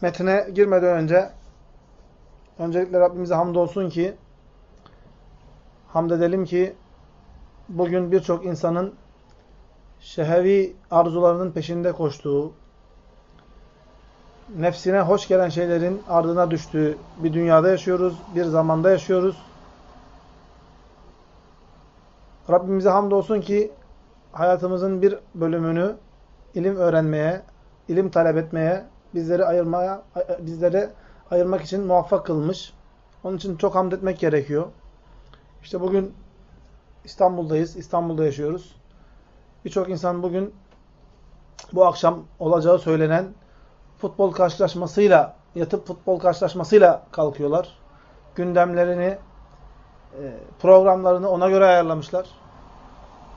metne girmeden önce öncelikle Rabbimize hamdolsun ki hamd edelim ki bugün birçok insanın şehevi arzularının peşinde koştuğu, nefsine hoş gelen şeylerin ardına düştüğü bir dünyada yaşıyoruz, bir zamanda yaşıyoruz. Rabbimize hamdolsun ki hayatımızın bir bölümünü ilim öğrenmeye, ilim talep etmeye, bizleri ayırmaya, bizleri ayırmak için muvaffak kılmış. Onun için çok hamd etmek gerekiyor. İşte bugün İstanbul'dayız, İstanbul'da yaşıyoruz. Birçok insan bugün bu akşam olacağı söylenen futbol karşılaşmasıyla, yatıp futbol karşılaşmasıyla kalkıyorlar. Gündemlerini, e, programlarını ona göre ayarlamışlar.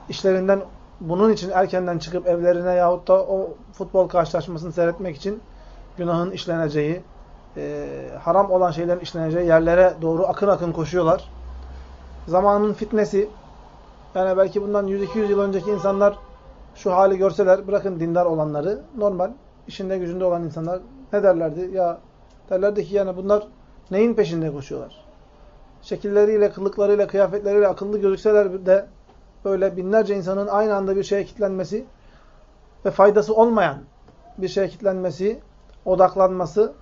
İşlerinden bunun için erkenden çıkıp evlerine yahut da o futbol karşılaşmasını seyretmek için günahın işleneceği, e, haram olan şeylerin işleneceği yerlere doğru akın akın koşuyorlar. Zamanın fitnesi, yani belki bundan 100-200 yıl önceki insanlar şu hali görseler, bırakın dindar olanları, normal, işinde gücünde olan insanlar ne derlerdi? Ya derlerdi ki yani bunlar neyin peşinde koşuyorlar? Şekilleriyle, kılıklarıyla, kıyafetleriyle akıllı gözükseler de böyle binlerce insanın aynı anda bir şeye kitlenmesi ve faydası olmayan bir şeye kitlenmesi, odaklanması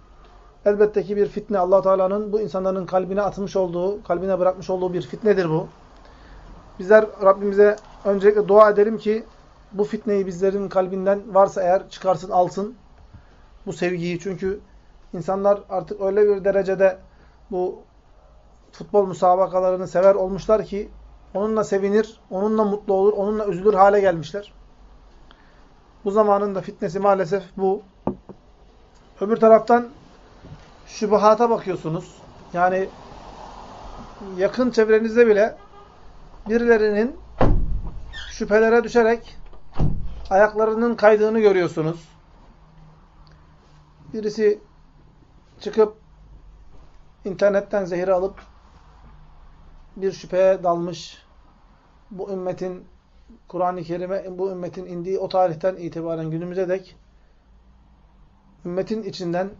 elbette ki bir fitne. allah Teala'nın bu insanların kalbine atmış olduğu, kalbine bırakmış olduğu bir fitnedir bu. Bizler Rabbimize öncelikle dua edelim ki bu fitneyi bizlerin kalbinden varsa eğer çıkarsın, alsın bu sevgiyi. Çünkü insanlar artık öyle bir derecede bu futbol müsabakalarını sever olmuşlar ki onunla sevinir, onunla mutlu olur, onunla üzülür hale gelmişler. Bu zamanın da fitnesi maalesef bu. Öbür taraftan şübuhata bakıyorsunuz. Yani yakın çevrenizde bile birilerinin şüphelere düşerek ayaklarının kaydığını görüyorsunuz. Birisi çıkıp internetten zehri alıp bir şüpheye dalmış. Bu ümmetin Kur'an-ı Kerim'e bu ümmetin indiği o tarihten itibaren günümüze dek ümmetin içinden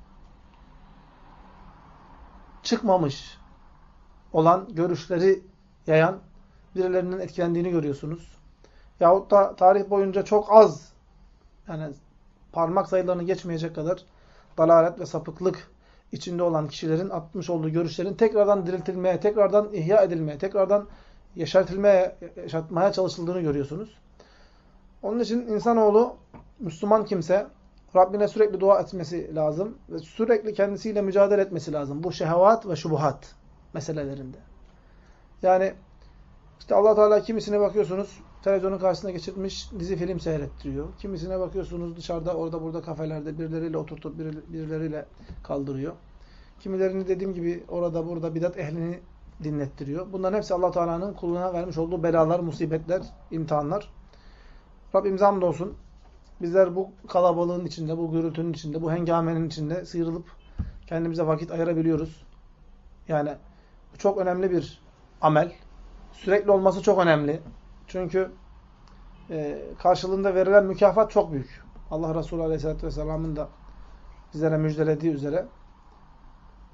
çıkmamış olan görüşleri yayan birilerinin etkilendiğini görüyorsunuz. Yahut da tarih boyunca çok az yani parmak sayılarını geçmeyecek kadar dalalet ve sapıklık içinde olan kişilerin atmış olduğu görüşlerin tekrardan diriltilmeye, tekrardan ihya edilmeye, tekrardan yaşatılmaya, yaşatmaya çalışıldığını görüyorsunuz. Onun için insanoğlu Müslüman kimse Rabbine sürekli dua etmesi lazım ve sürekli kendisiyle mücadele etmesi lazım. Bu şehevat ve şubuhat meselelerinde. Yani işte allah Teala kimisine bakıyorsunuz televizyonun karşısına geçirmiş dizi film seyrettiriyor. Kimisine bakıyorsunuz dışarıda orada burada kafelerde birileriyle oturtup birileriyle kaldırıyor. Kimilerini dediğim gibi orada burada bidat ehlini dinlettiriyor. Bunların hepsi allah Teala'nın kuluna vermiş olduğu belalar, musibetler, imtihanlar. Rabbimize hamdolsun. Bizler bu kalabalığın içinde, bu gürültünün içinde, bu hengamenin içinde sıyrılıp kendimize vakit ayırabiliyoruz. Yani bu çok önemli bir amel. Sürekli olması çok önemli. Çünkü e, karşılığında verilen mükafat çok büyük. Allah Resulü Aleyhisselatü Vesselam'ın da bizlere müjdelediği üzere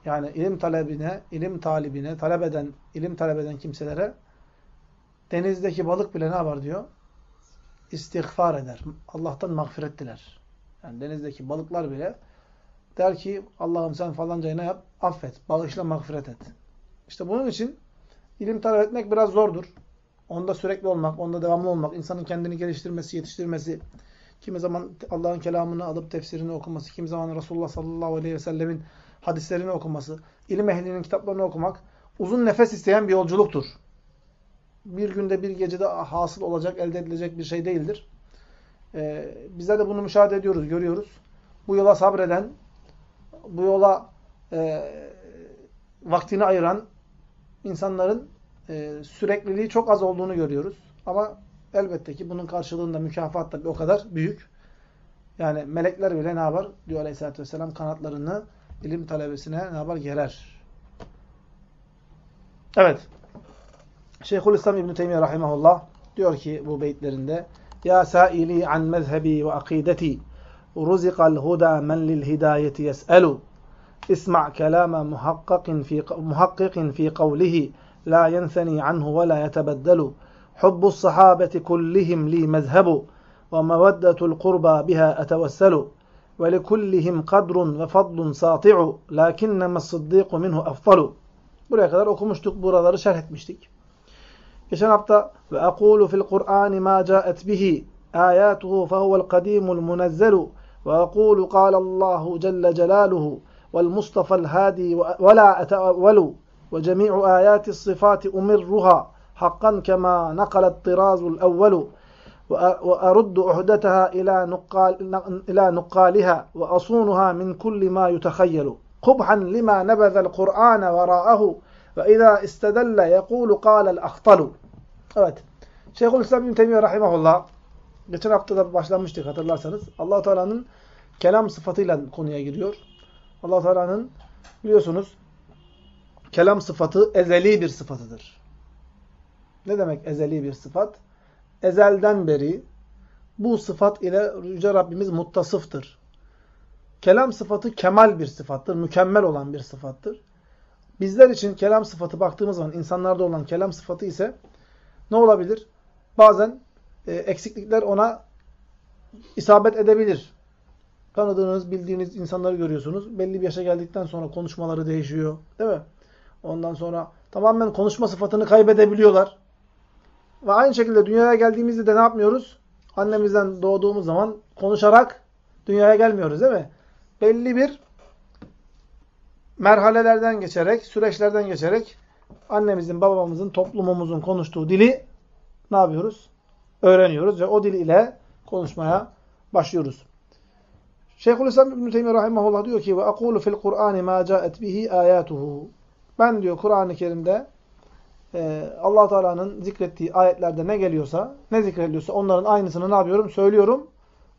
yani ilim talebine, ilim talibine, talep eden, ilim talep eden kimselere denizdeki balık bile ne var diyor? İstiğfar eder. Allah'tan mağfiret diler. Yani denizdeki balıklar bile der ki Allah'ım sen falancayı ne yap? Affet. Bağışla mağfiret et. İşte bunun için ilim talep etmek biraz zordur. Onda sürekli olmak, onda devamlı olmak, insanın kendini geliştirmesi, yetiştirmesi, kimi zaman Allah'ın kelamını alıp tefsirini okuması, kimi zaman Resulullah sallallahu aleyhi ve sellemin hadislerini okuması, ilim ehlinin kitaplarını okumak uzun nefes isteyen bir yolculuktur. Bir günde bir gecede hasıl olacak, elde edilecek bir şey değildir. Ee, bizler de bunu müşahede ediyoruz, görüyoruz. Bu yola sabreden, bu yola e, vaktini ayıran insanların e, sürekliliği çok az olduğunu görüyoruz. Ama elbette ki bunun karşılığında mükafat da o kadar büyük. Yani melekler bile ne yapar? Diyor Aleyhisselatü Vesselam kanatlarını ilim talebesine ne yapar? Gerer. Evet. Şeyhülislam İbn Teymiyye rahimehullah diyor ki bu beyitlerinde Ya saili an mezhebi ve akideti رزق الهدى من للهداية يسأل اسمع كلام محقق في محقق في قوله لا ينثني عنه ولا يتبدل حب الصحابة كلهم لي مذهب ومودة القربى بها أتوسل ولكلهم قدر وفضل ساطع الصديق منه أفضل Buraya kadar okumuştuk, buraları şerh etmiştik. Geçen hafta ve aqulu fil Kur'an ma ca'et bihi ayatuhu fehuvel kadimul munazzelu ve aqulu qala Allahu celle celaluhu vel Mustafa'l hadi ve la etevvelu ve cemi'u ayati sıfati umirruha hakkan kema nakalet tirazul evvelu وأرد عهدتها إلى نقال إلى نقالها وأصونها من كل ما يتخيل قبحا لما نبذ القرآن وراءه Ve izâ istedelle yekûlu kâlel ahtalu. Evet. Şeyhülislam bin Teymiye rahimahullah geçen hafta da başlamıştık hatırlarsanız. Allah Teala'nın kelam sıfatıyla konuya giriyor. Allah Teala'nın biliyorsunuz kelam sıfatı ezeli bir sıfatıdır. Ne demek ezeli bir sıfat? Ezelden beri bu sıfat ile Yüce Rabbimiz muttasıftır. Kelam sıfatı kemal bir sıfattır, mükemmel olan bir sıfattır. Bizler için kelam sıfatı baktığımız zaman insanlarda olan kelam sıfatı ise ne olabilir? Bazen e, eksiklikler ona isabet edebilir. Tanıdığınız, bildiğiniz insanları görüyorsunuz. Belli bir yaşa geldikten sonra konuşmaları değişiyor. Değil mi? Ondan sonra tamamen konuşma sıfatını kaybedebiliyorlar. Ve aynı şekilde dünyaya geldiğimizde de ne yapmıyoruz? Annemizden doğduğumuz zaman konuşarak dünyaya gelmiyoruz değil mi? Belli bir merhalelerden geçerek, süreçlerden geçerek annemizin, babamızın, toplumumuzun konuştuğu dili ne yapıyoruz? Öğreniyoruz ve o dil ile konuşmaya başlıyoruz. Şeyhülislam İbn Teymiyye rahimehullah diyor ki ve aqulu fil Kur'an ma ca'et bihi ayatuhu. Ben diyor Kur'an-ı Kerim'de e, Allah Teala'nın zikrettiği ayetlerde ne geliyorsa, ne zikrediliyorsa onların aynısını ne yapıyorum? Söylüyorum.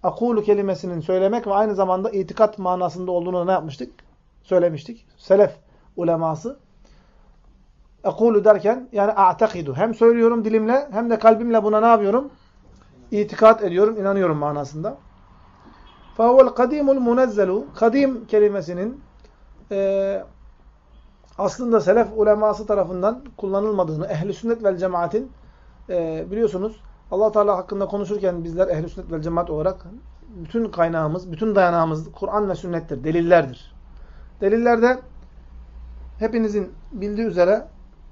Akulu kelimesinin söylemek ve aynı zamanda itikat manasında olduğunu ne yapmıştık? Söylemiştik. Selef uleması. Akulu derken yani a'takidu. Hem söylüyorum dilimle hem de kalbimle buna ne yapıyorum? İtikat ediyorum, inanıyorum manasında. فَهُوَ الْقَدِيمُ الْمُنَزَّلُ Kadim kelimesinin e, aslında selef uleması tarafından kullanılmadığını, ehli sünnet vel cemaatin e, biliyorsunuz Allah Teala hakkında konuşurken bizler ehli sünnet vel cemaat olarak bütün kaynağımız, bütün dayanağımız Kur'an ve sünnettir, delillerdir. Delillerde hepinizin bildiği üzere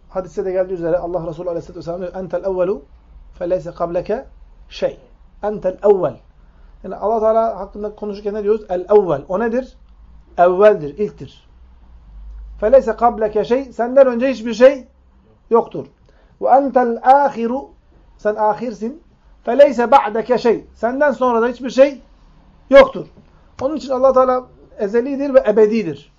hadiste de geldiği üzere Allah Resulü Aleyhisselatü Vesselam diyor entel evvelu feleyse kableke şey. Entel evvel. Yani Allah Teala hakkında konuşurken ne diyoruz? El evvel. O nedir? Evveldir, ilktir. Feleyse kableke şey. Senden önce hiçbir şey yoktur. Ve entel ahiru. Sen ahirsin. Feleyse ba'deke şey. Senden sonra da hiçbir şey yoktur. Onun için Allah Teala ezelidir ve ebedidir.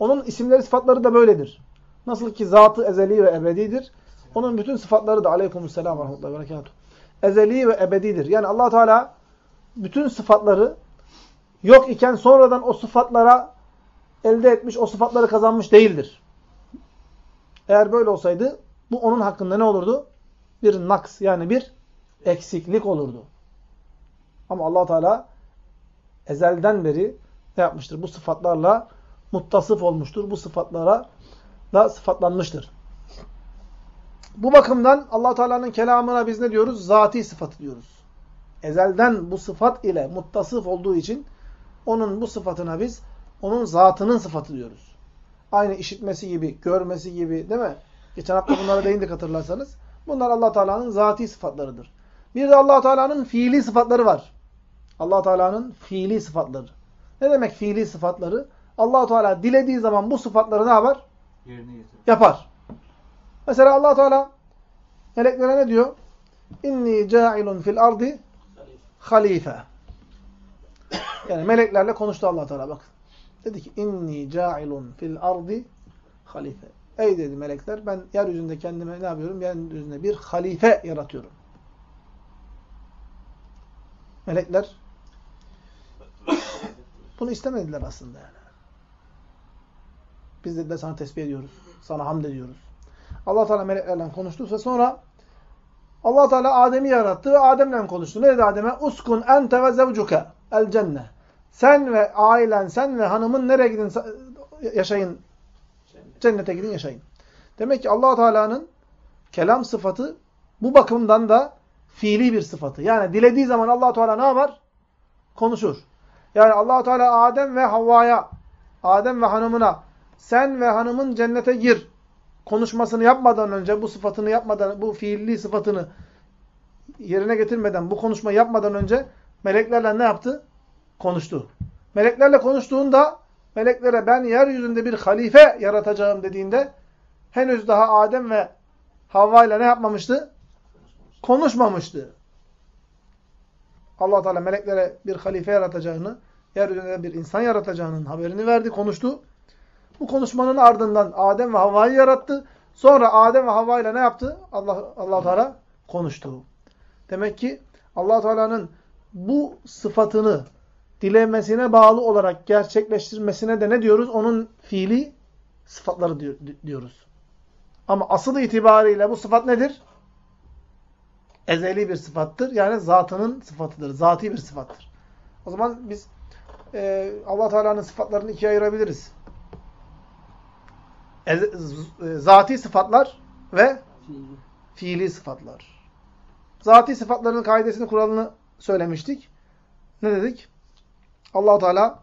Onun isimleri, sıfatları da böyledir. Nasıl ki zatı ezeli ve ebedidir. Onun bütün sıfatları da aleykümselam ve rahmetullahi ve berekatuhu. Ezeli ve ebedidir. Yani Allah Teala bütün sıfatları yok iken sonradan o sıfatlara elde etmiş, o sıfatları kazanmış değildir. Eğer böyle olsaydı bu onun hakkında ne olurdu? Bir naks yani bir eksiklik olurdu. Ama allah Teala ezelden beri ne yapmıştır? Bu sıfatlarla muttasıf olmuştur. Bu sıfatlara da sıfatlanmıştır. Bu bakımdan allah Teala'nın kelamına biz ne diyoruz? Zati sıfatı diyoruz. Ezelden bu sıfat ile muttasıf olduğu için onun bu sıfatına biz onun zatının sıfatı diyoruz. Aynı işitmesi gibi, görmesi gibi değil mi? Geçen hafta bunlara değindik hatırlarsanız. Bunlar allah Teala'nın zati sıfatlarıdır. Bir de allah Teala'nın fiili sıfatları var. allah Teala'nın fiili sıfatları. Ne demek fiili sıfatları? Allah Teala dilediği zaman bu sıfatları ne yapar? Yapar. Mesela allah Teala meleklere ne diyor? İnni ca'ilun fil ardi halife. Yani meleklerle konuştu allah Teala bak. Dedi ki inni ca'ilun fil ardi halife. Ey dedi melekler ben yeryüzünde kendime ne yapıyorum? Yeryüzünde bir halife yaratıyorum. Melekler bunu istemediler aslında yani. Biz de, de sana tesbih ediyoruz. Sana hamd ediyoruz. Allah Teala meleklerle konuştu ve sonra Allah Teala Adem'i yarattı ve Adem'le konuştu. Ne dedi Adem'e? Uskun ente ve zevcuke el cennet. Sen ve ailen, sen ve hanımın nereye gidin yaşayın? Cennete gidin yaşayın. Demek ki allah Teala'nın kelam sıfatı bu bakımdan da fiili bir sıfatı. Yani dilediği zaman allah Teala ne yapar? Konuşur. Yani allah Teala Adem ve Havva'ya, Adem ve hanımına sen ve hanımın cennete gir konuşmasını yapmadan önce, bu sıfatını yapmadan, bu fiilli sıfatını yerine getirmeden, bu konuşmayı yapmadan önce meleklerle ne yaptı? Konuştu. Meleklerle konuştuğunda meleklere ben yeryüzünde bir halife yaratacağım dediğinde henüz daha Adem ve Havva ile ne yapmamıştı? Konuşmamıştı. allah Teala meleklere bir halife yaratacağını, yeryüzünde bir insan yaratacağının haberini verdi, konuştu. Bu konuşmanın ardından Adem ve Havva'yı yarattı. Sonra Adem ve Havva ile ne yaptı? Allah Allah Teala konuştu. Demek ki Allah Teala'nın bu sıfatını dilemesine bağlı olarak gerçekleştirmesine de ne diyoruz? Onun fiili sıfatları diyoruz. Ama asıl itibariyle bu sıfat nedir? Ezeli bir sıfattır. Yani zatının sıfatıdır. Zati bir sıfattır. O zaman biz e, allah Teala'nın sıfatlarını ikiye ayırabiliriz. E, zati sıfatlar ve fiili. fiili sıfatlar. Zati sıfatların kaidesini, kuralını söylemiştik. Ne dedik? allah Teala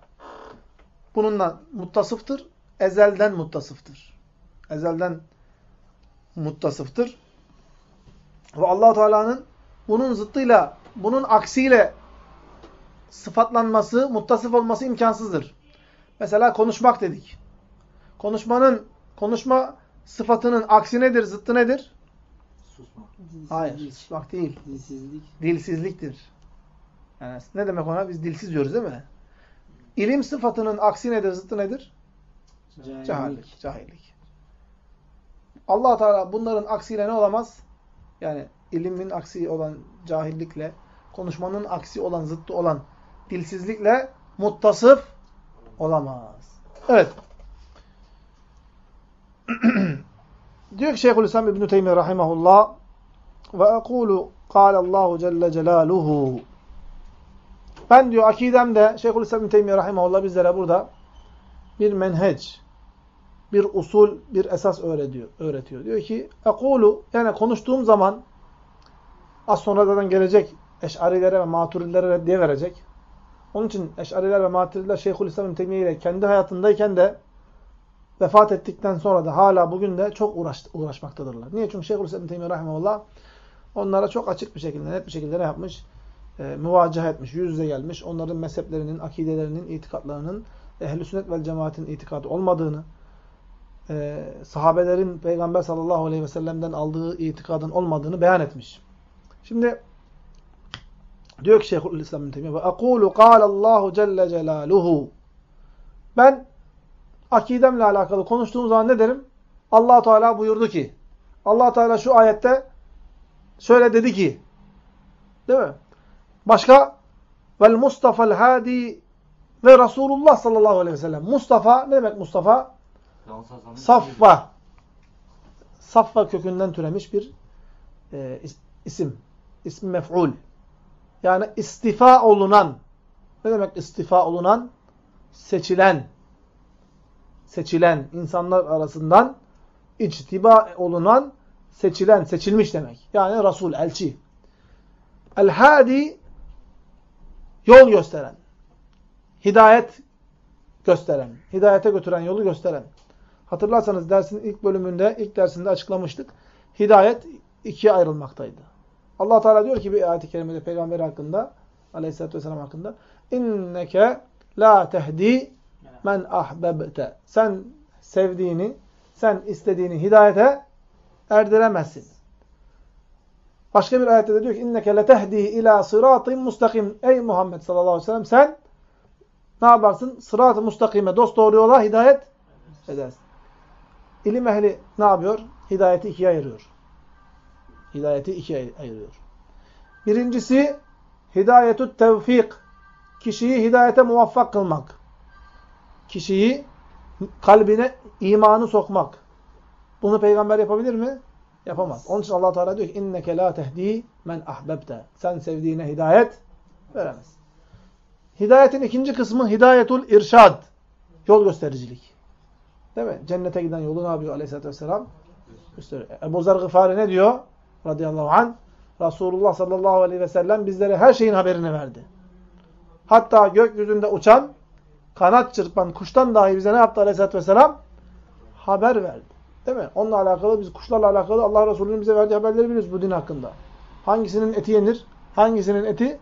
bununla muttasıftır. Ezelden muttasıftır. Ezelden muttasıftır. Ve allah Teala'nın bunun zıttıyla, bunun aksiyle sıfatlanması, muttasıf olması imkansızdır. Mesela konuşmak dedik. Konuşmanın, konuşma sıfatının aksi nedir, zıttı nedir? Susmak. Hayır, susmak değil. Dilsizlik. Dilsizliktir. Yani ne demek ona? Biz dilsiz diyoruz değil mi? İlim sıfatının aksi nedir, zıttı nedir? Cahillik. Cahillik. Cahillik. allah Teala bunların aksiyle ne olamaz? Yani ilimin aksi olan cahillikle, konuşmanın aksi olan, zıttı olan dilsizlikle muttasıf olamaz. Evet. Diyor ki Şeyhülislam İbn-i Teymiye rahimahullah ve ekulu kâlallahu celle celaluhu ben diyor akidemde Şeyhülislam İbn-i Teymiye rahimahullah bizlere burada bir menheç, bir usul, bir esas öğretiyor. öğretiyor. Diyor ki ekulu yani konuştuğum zaman az sonra zaten gelecek eşarilere ve maturidlere reddiye verecek. Onun için eşariler ve maturidiler Şeyhülislam İbn ile kendi hayatındayken de vefat ettikten sonra da hala bugün de çok uğraş, uğraşmaktadırlar. Niye? Çünkü Şeyhülislam İbn Teymiye rahimehullah onlara çok açık bir şekilde, net bir şekilde ne yapmış? E, müvacaha etmiş, yüz yüze gelmiş. Onların mezheplerinin, akidelerinin, itikatlarının ehl-i sünnet vel cemaatin itikadı olmadığını, e, sahabelerin Peygamber sallallahu aleyhi ve sellem'den aldığı itikadın olmadığını beyan etmiş. Şimdi Diyor ki Şeyhülislam bin Teymiye ve ekulu Allahu celle celaluhu Ben akidemle alakalı konuştuğum zaman ne derim? Allah Teala buyurdu ki Allah Teala şu ayette şöyle dedi ki değil mi? Başka vel Mustafa'l hadi ve Resulullah sallallahu aleyhi ve sellem. Mustafa ne demek Mustafa? Saffa. Saffa kökünden türemiş bir e, isim. İsmi mef'ul. Yani istifa olunan. Ne demek istifa olunan? Seçilen. Seçilen. insanlar arasından içtiba olunan, seçilen, seçilmiş demek. Yani Resul, elçi. El-Hadi yol gösteren. Hidayet gösteren. Hidayete götüren, yolu gösteren. Hatırlarsanız dersin ilk bölümünde, ilk dersinde açıklamıştık. Hidayet ikiye ayrılmaktaydı allah Teala diyor ki bir ayet-i kerimede peygamber hakkında aleyhissalatü vesselam hakkında inneke la tehdi men ahbebte sen sevdiğini sen istediğini hidayete erdiremezsin. Başka bir ayette de diyor ki inneke letehdi ila sıratın mustakim. Ey Muhammed sallallahu aleyhi ve sellem sen ne yaparsın? Sırat-ı mustakime dost doğru yola hidayet edersin. İlim ehli ne yapıyor? Hidayeti ikiye ayırıyor. Hidayeti ikiye ayırıyor. Birincisi hidayetü tevfik. Kişiyi hidayete muvaffak kılmak. Kişiyi kalbine imanı sokmak. Bunu peygamber yapabilir mi? Yapamaz. Onun için Allah Teala diyor ki inneke la tehdi men ahbebte. Sen sevdiğine hidayet veremez. Hidayetin ikinci kısmı hidayetul irşad. Yol göstericilik. Değil mi? Cennete giden yolu ne yapıyor aleyhissalatü vesselam? Gösteriyor. Ebu Zer Gıfari ne diyor? Radıyallahu anh. Resulullah sallallahu aleyhi ve sellem bizlere her şeyin haberini verdi. Hatta gökyüzünde uçan, kanat çırpan kuştan dahi bize ne yaptı aleyhissalatü vesselam? Haber verdi. Değil mi? Onunla alakalı, biz kuşlarla alakalı Allah Resulü'nün bize verdiği haberleri biliyoruz bu din hakkında. Hangisinin eti yenir, hangisinin eti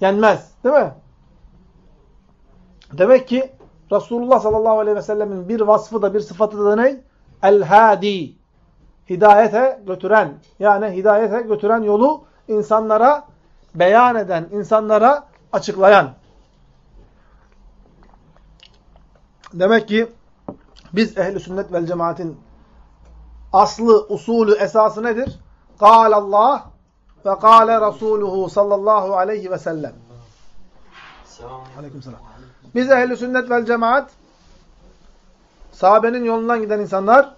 yenmez. Değil mi? Demek ki Resulullah sallallahu aleyhi ve sellemin bir vasfı da bir sıfatı da ne? El-Hadi. Hidayete götüren. Yani hidayete götüren yolu insanlara beyan eden, insanlara açıklayan. Demek ki biz ehli sünnet vel cemaatin aslı, usulü, esası nedir? Allah ve kâle Rasuluhu sallallahu aleyhi ve sellem. Aleykümselam. Biz ehli sünnet vel cemaat sahabenin yolundan giden insanlar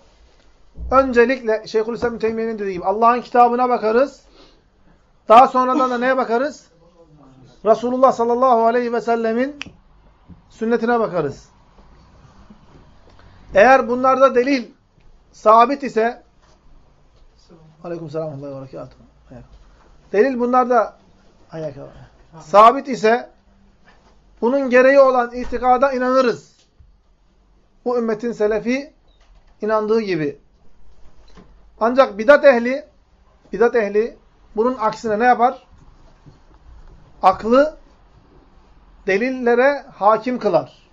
öncelikle Şeyhülislam Teymiye'nin dediği gibi Allah'ın kitabına bakarız. Daha sonradan da neye bakarız? Resulullah sallallahu aleyhi ve sellemin sünnetine bakarız. Eğer bunlarda delil sabit ise Aleykümselam ve berekatuhu. Delil bunlarda sabit ise bunun gereği olan itikada inanırız. Bu ümmetin selefi inandığı gibi. Ancak bidat ehli bidat ehli bunun aksine ne yapar? Aklı delillere hakim kılar.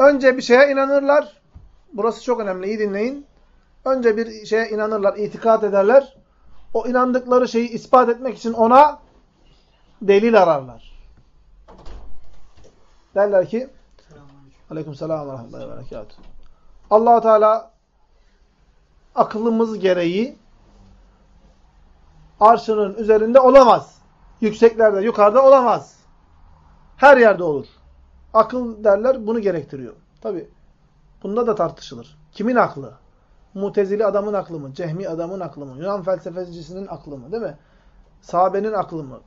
Önce bir şeye inanırlar. Burası çok önemli. İyi dinleyin. Önce bir şeye inanırlar, itikat ederler. O inandıkları şeyi ispat etmek için ona delil ararlar. Derler ki Aleyküm selam ve rahmetullahi ve allah Teala akıllımız gereği arşının üzerinde olamaz. Yükseklerde, yukarıda olamaz. Her yerde olur. Akıl derler bunu gerektiriyor. Tabi bunda da tartışılır. Kimin aklı? Mutezili adamın aklı mı? Cehmi adamın aklı mı? Yunan felsefecisinin aklı mı? Değil mi? Sahabenin aklı mı?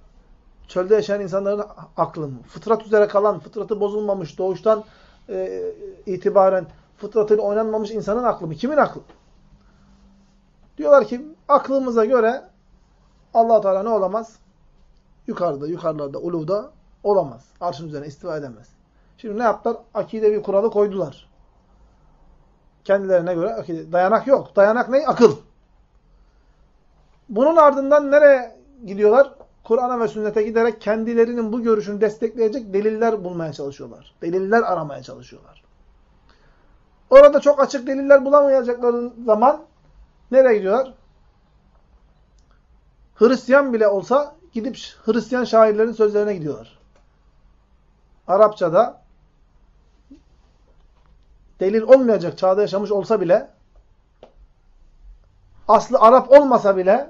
Çölde yaşayan insanların aklı mı? Fıtrat üzere kalan, fıtratı bozulmamış, doğuştan e, itibaren fıtratıyla oynanmamış insanın aklı mı? Kimin aklı? Diyorlar ki aklımıza göre allah Teala ne olamaz? Yukarıda, yukarılarda, uluda olamaz. Arşın üzerine istiva edemez. Şimdi ne yaptılar? Akide bir kuralı koydular. Kendilerine göre akide. Dayanak yok. Dayanak ne? Akıl. Bunun ardından nereye gidiyorlar? Kur'an'a ve sünnete giderek kendilerinin bu görüşünü destekleyecek deliller bulmaya çalışıyorlar. Deliller aramaya çalışıyorlar. Orada çok açık deliller bulamayacakları zaman nereye gidiyorlar? Hristiyan bile olsa gidip Hristiyan şairlerin sözlerine gidiyorlar. Arapçada delil olmayacak çağda yaşamış olsa bile aslı Arap olmasa bile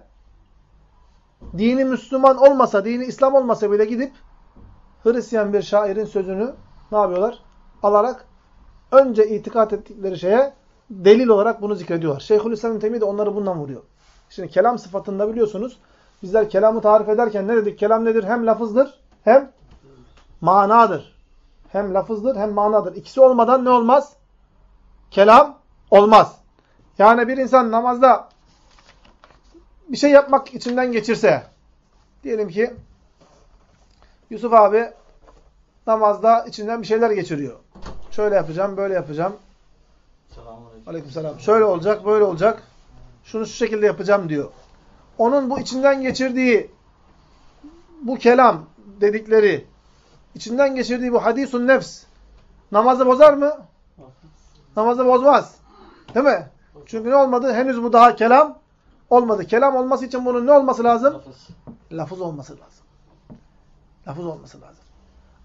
dini Müslüman olmasa, dini İslam olmasa bile gidip Hristiyan bir şairin sözünü ne yapıyorlar? Alarak önce itikat ettikleri şeye delil olarak bunu zikrediyorlar. Şeyhülislam Temi de onları bundan vuruyor. Şimdi kelam sıfatında biliyorsunuz bizler kelamı tarif ederken ne dedik? Kelam nedir? Hem lafızdır hem manadır. Hem lafızdır hem manadır. İkisi olmadan ne olmaz? Kelam olmaz. Yani bir insan namazda bir şey yapmak içinden geçirse, diyelim ki Yusuf abi namazda içinden bir şeyler geçiriyor. Şöyle yapacağım, böyle yapacağım. Aleykümselam. Şöyle olacak, böyle olacak. Şunu şu şekilde yapacağım diyor. Onun bu içinden geçirdiği bu kelam dedikleri, içinden geçirdiği bu hadisun nefs namazı bozar mı? Namazı bozmaz. Değil mi? Çünkü ne olmadı? Henüz bu daha kelam olmadı. Kelam olması için bunun ne olması lazım? Lafız. Lafız olması lazım. Lafız olması lazım.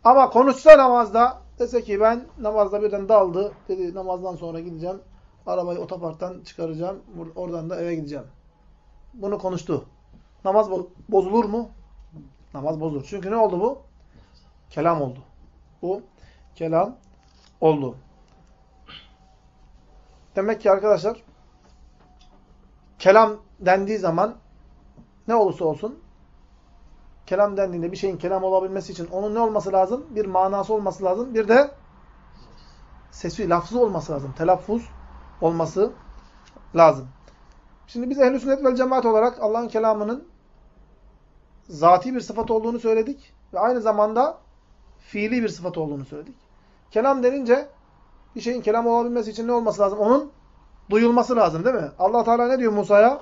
Ama konuşsa namazda dese ki ben namazda birden daldı. Dedi namazdan sonra gideceğim. Arabayı otoparktan çıkaracağım. Oradan da eve gideceğim. Bunu konuştu. Namaz bozulur mu? Namaz bozulur. Çünkü ne oldu bu? Kelam oldu. Bu kelam oldu. Demek ki arkadaşlar kelam dendiği zaman ne olursa olsun kelam dendiğinde bir şeyin kelam olabilmesi için onun ne olması lazım? Bir manası olması lazım. Bir de sesi, lafzı olması lazım. Telaffuz olması lazım. Şimdi biz ehl-i sünnet vel cemaat olarak Allah'ın kelamının zati bir sıfat olduğunu söyledik ve aynı zamanda fiili bir sıfat olduğunu söyledik. Kelam denince bir şeyin kelam olabilmesi için ne olması lazım? Onun duyulması lazım değil mi? Allah Teala ne diyor Musa'ya?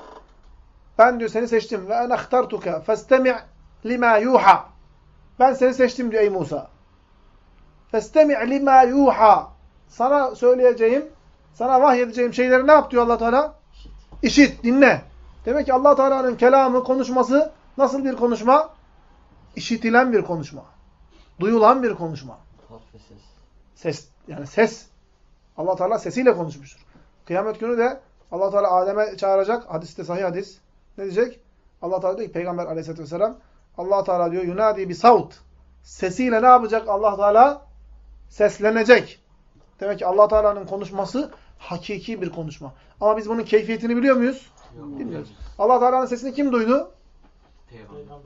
Ben diyor seni seçtim ve en ahtartuka festemi' lima yuha. Ben seni seçtim diyor ey Musa. Festemi' lima yuha. Sana söyleyeceğim, sana vahyedeceğim şeyleri ne yap diyor Allah Teala? İşit, dinle. Demek ki Allah Teala'nın kelamı, konuşması nasıl bir konuşma? İşitilen bir konuşma. Duyulan bir konuşma. Ses yani ses. Allah Teala sesiyle konuşmuştur. Kıyamet günü de Allah Teala Adem'e çağıracak. Hadiste sahih hadis. Ne diyecek? Allah Teala diyor ki Peygamber Aleyhisselatü vesselam Allah Teala diyor yunadi bir saut. Sesiyle ne yapacak Allah Teala? Seslenecek. Demek ki Allah Teala'nın konuşması hakiki bir konuşma. Ama biz bunun keyfiyetini biliyor muyuz? Bilmiyoruz. Allah Teala'nın sesini kim duydu? Peygamberler.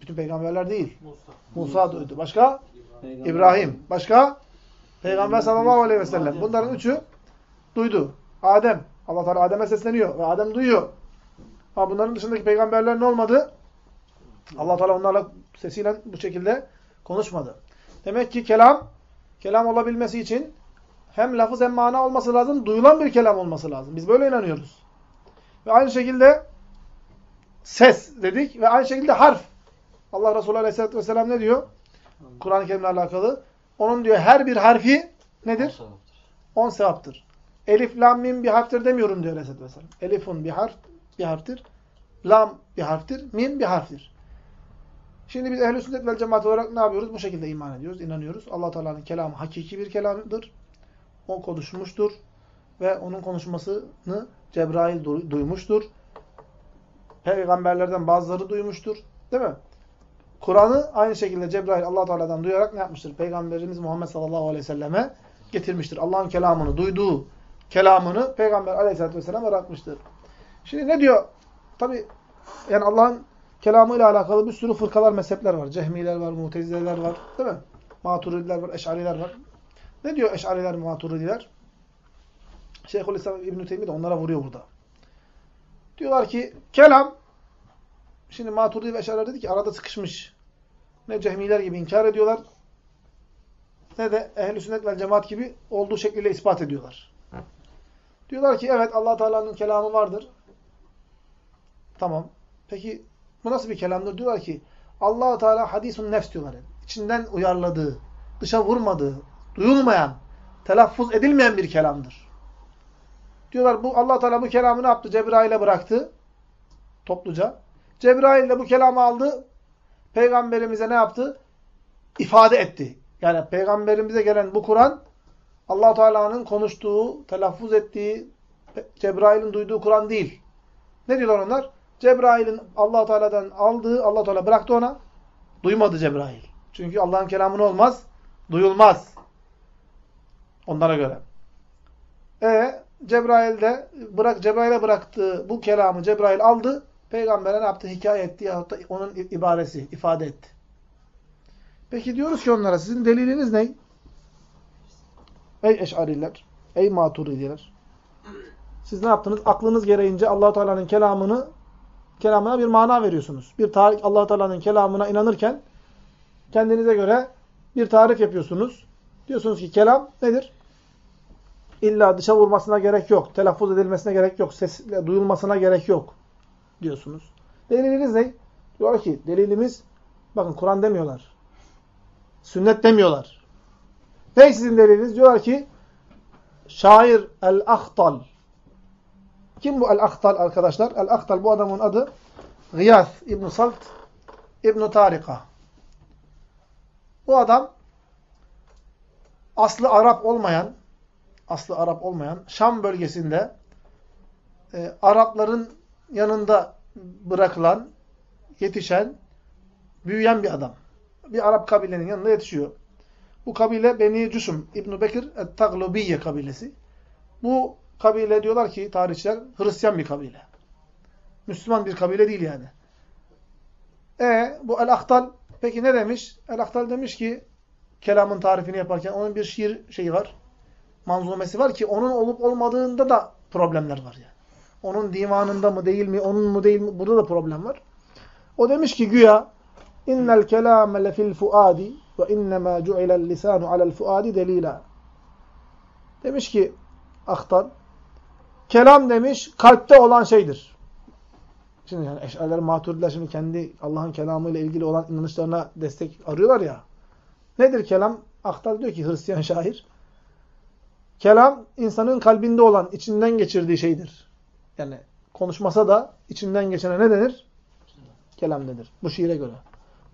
Bütün peygamberler değil. Musa. Musa duydu. Başka? Peygamber- İbrahim. Başka? Peygamber sallallahu aleyhi ve sellem. Bunların üçü duydu. Adem. Allah Teala Adem'e sesleniyor ve Adem duyuyor. Ama bunların dışındaki peygamberler ne olmadı? Allah Teala onlarla sesiyle bu şekilde konuşmadı. Demek ki kelam, kelam olabilmesi için hem lafız hem mana olması lazım, duyulan bir kelam olması lazım. Biz böyle inanıyoruz. Ve aynı şekilde ses dedik ve aynı şekilde harf. Allah Resulü Aleyhisselatü Vesselam ne diyor? Kur'an-ı Kerim'le alakalı. Onun diyor her bir harfi nedir? Sevaptır. 10 sevaptır. Elif, lam, mim bir harftir demiyorum diyor Aleyhisselatü Vesselam. Elifun bir harf, bir harftir. Lam bir harftir. Mim bir harftir. Şimdi biz ehl-i sünnet vel cemaat olarak ne yapıyoruz? Bu şekilde iman ediyoruz, inanıyoruz. allah Teala'nın kelamı hakiki bir kelamdır. O konuşmuştur. Ve onun konuşmasını Cebrail du- duymuştur. Peygamberlerden bazıları duymuştur. Değil mi? Kur'an'ı aynı şekilde Cebrail allah Teala'dan duyarak ne yapmıştır? Peygamberimiz Muhammed sallallahu aleyhi ve selleme getirmiştir. Allah'ın kelamını, duyduğu kelamını Peygamber aleyhissalatü vesselam bırakmıştır. Şimdi ne diyor? Tabi yani Allah'ın kelamıyla alakalı bir sürü fırkalar, mezhepler var. Cehmiler var, mutezileler var. Değil mi? Maturidiler var, eşariler var. Ne diyor eşariler, maturidiler? Şeyhülislam İbn-i de onlara vuruyor burada. Diyorlar ki kelam şimdi maturidi ve eşariler dedi ki arada sıkışmış. Ne cehmiler gibi inkar ediyorlar ne de ehl-i sünnet vel cemaat gibi olduğu şekliyle ispat ediyorlar. Diyorlar ki evet allah Teala'nın kelamı vardır. Tamam. Peki bu nasıl bir kelamdır? Diyorlar ki allah Teala hadisun nefs diyorlar. Yani. İçinden uyarladığı, dışa vurmadığı, duyulmayan, telaffuz edilmeyen bir kelamdır. Diyorlar bu allah Teala bu kelamı ne yaptı? Cebrail'e bıraktı. Topluca. Cebrail de bu kelamı aldı. Peygamberimize ne yaptı? İfade etti. Yani peygamberimize gelen bu Kur'an allah Teala'nın konuştuğu, telaffuz ettiği, Cebrail'in duyduğu Kur'an değil. Ne diyorlar onlar? Cebrail'in allah Teala'dan aldığı, allah Teala bıraktı ona. Duymadı Cebrail. Çünkü Allah'ın kelamı ne olmaz? Duyulmaz. Onlara göre. E Cebrail de bırak Cebrail'e bıraktığı bu kelamı Cebrail aldı. Peygambere ne yaptı? Hikaye etti yahut da onun ibaresi, ifade etti. Peki diyoruz ki onlara sizin deliliniz ne? Ey eşariler, ey maturidiler. Siz ne yaptınız? Aklınız gereğince allah Teala'nın kelamını kelamına bir mana veriyorsunuz. Bir tarih allah Teala'nın kelamına inanırken kendinize göre bir tarif yapıyorsunuz. Diyorsunuz ki kelam nedir? İlla dışa vurmasına gerek yok. Telaffuz edilmesine gerek yok. Sesle duyulmasına gerek yok. Diyorsunuz. Deliliniz ne? Diyor ki delilimiz bakın Kur'an demiyorlar. Sünnet demiyorlar. Ne sizin deliliniz? Diyorlar ki şair El-Ahtal. Kim bu El-Ahtal arkadaşlar? El-Ahtal bu adamın adı Gıyas İbn Salt İbn Tarika. Bu adam aslı Arap olmayan aslı Arap olmayan Şam bölgesinde e, Arapların yanında bırakılan, yetişen, büyüyen bir adam. Bir Arap kabilenin yanında yetişiyor. Bu kabile Beni Cusum İbn Bekir et-Taglubiye kabilesi. Bu kabile diyorlar ki tarihçiler Hristiyan bir kabile. Müslüman bir kabile değil yani. E bu El-Aktal peki ne demiş? El-Aktal demiş ki kelamın tarifini yaparken onun bir şiir şeyi var. Manzumesi var ki onun olup olmadığında da problemler var yani. Onun divanında mı değil mi, onun mu değil mi? Burada da problem var. O demiş ki güya innel kelame lefil fuadi ve innema cu'ilel lisanu alel fuadi delila. Demiş ki Aktan kelam demiş kalpte olan şeydir. Şimdi yani eşariler, maturidiler şimdi kendi Allah'ın kelamıyla ilgili olan inanışlarına destek arıyorlar ya. Nedir kelam? Aktar diyor ki Hristiyan şair. Kelam insanın kalbinde olan, içinden geçirdiği şeydir. Yani konuşmasa da içinden geçene ne denir? Kelam denir. Bu şiire göre.